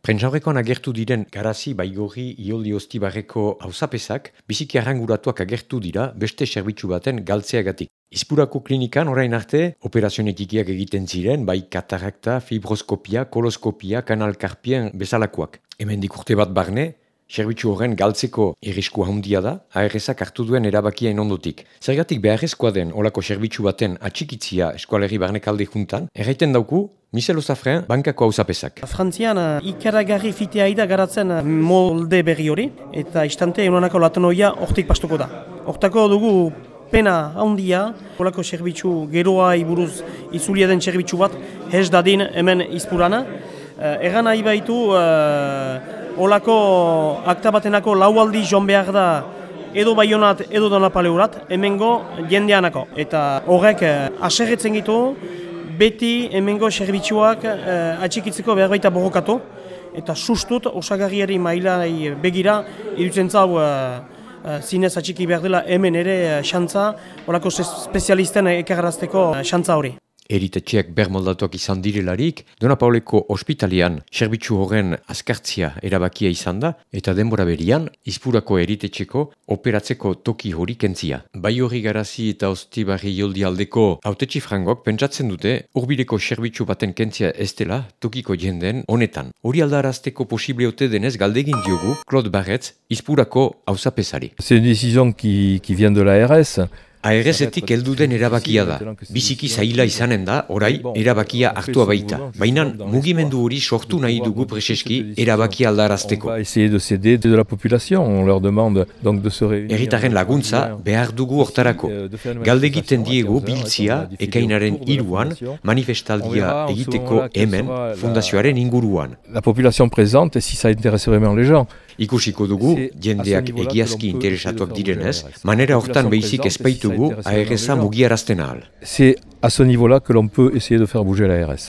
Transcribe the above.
Prentsaurrekoan agertu diren garazi baigorri ioldi ostibarreko hausapezak biziki arranguratuak agertu dira beste zerbitzu baten galtzeagatik. Izpurako klinikan orain arte operazionikiak egiten ziren bai katarakta, fibroskopia, koloskopia, kanalkarpien bezalakoak. Hemen dikurte bat barne, Zerbitzu horren galtzeko irrisku handia da, ARS-ak hartu duen erabakia ondotik. Zergatik beharrezkoa den olako zerbitzu baten atxikitzia eskualerri barnekalde juntan, erraiten dauku, Michel Osafren, bankako hau zapesak. Frantzian uh, ikaragarri fitea ida garatzen uh, molde berri hori, eta istante egunanako latenoia hortik pastuko da. Hortako dugu pena handia, olako zerbitzu geroa iburuz izulia den zerbitzu bat, hez dadin hemen izpurana. Egan nahi baitu, Olako akta batenako lau aldi joan behar da edo baionat edo donapaleurat, hemengo jendeanako. Eta horrek eh, aserretzen gitu, beti hemengo serbitzuak eh, atxikitzeko behar baita borrokatu. Eta sustut, osagarriari mailai begira, irutzen zau eh, eh, zinez atxiki behar dela hemen ere eh, xantza, olako spezialisten ekarrazteko xantza hori eritetxeak bermoldatuak izan direlarik, Dona Pauleko ospitalian serbitzu horren azkartzia erabakia izan da, eta denbora berian, izpurako eritetxeko operatzeko toki hori kentzia. Bai hori garazi eta ostibarri joldi aldeko autetxi frangok pentsatzen dute, urbileko serbitzu baten kentzia ez dela tokiko jenden honetan. Hori aldarazteko posible ote denez galdegin diogu, Claude Barretz, izpurako hausapesari. C'est une décision qui, qui vient de la RS. ARS-etik heldu den erabakia da. Biziki zaila izanen da, orai, erabakia hartua baita. Baina mugimendu hori sortu nahi dugu preseski erabakia aldarazteko. Erritaren laguntza behar dugu hortarako. Galdegiten diegu biltzia ekainaren iruan manifestaldia egiteko hemen fundazioaren inguruan. La population présente, si ça intéresse vraiment les gens. Ikusiko dugu, jendeak egiazki interesatuak direnez, manera hortan behizik ezpaitu dugu ARS-a mugiarazten ahal. C'est à ce niveau-là que l'on peut essayer de faire bouger la RS.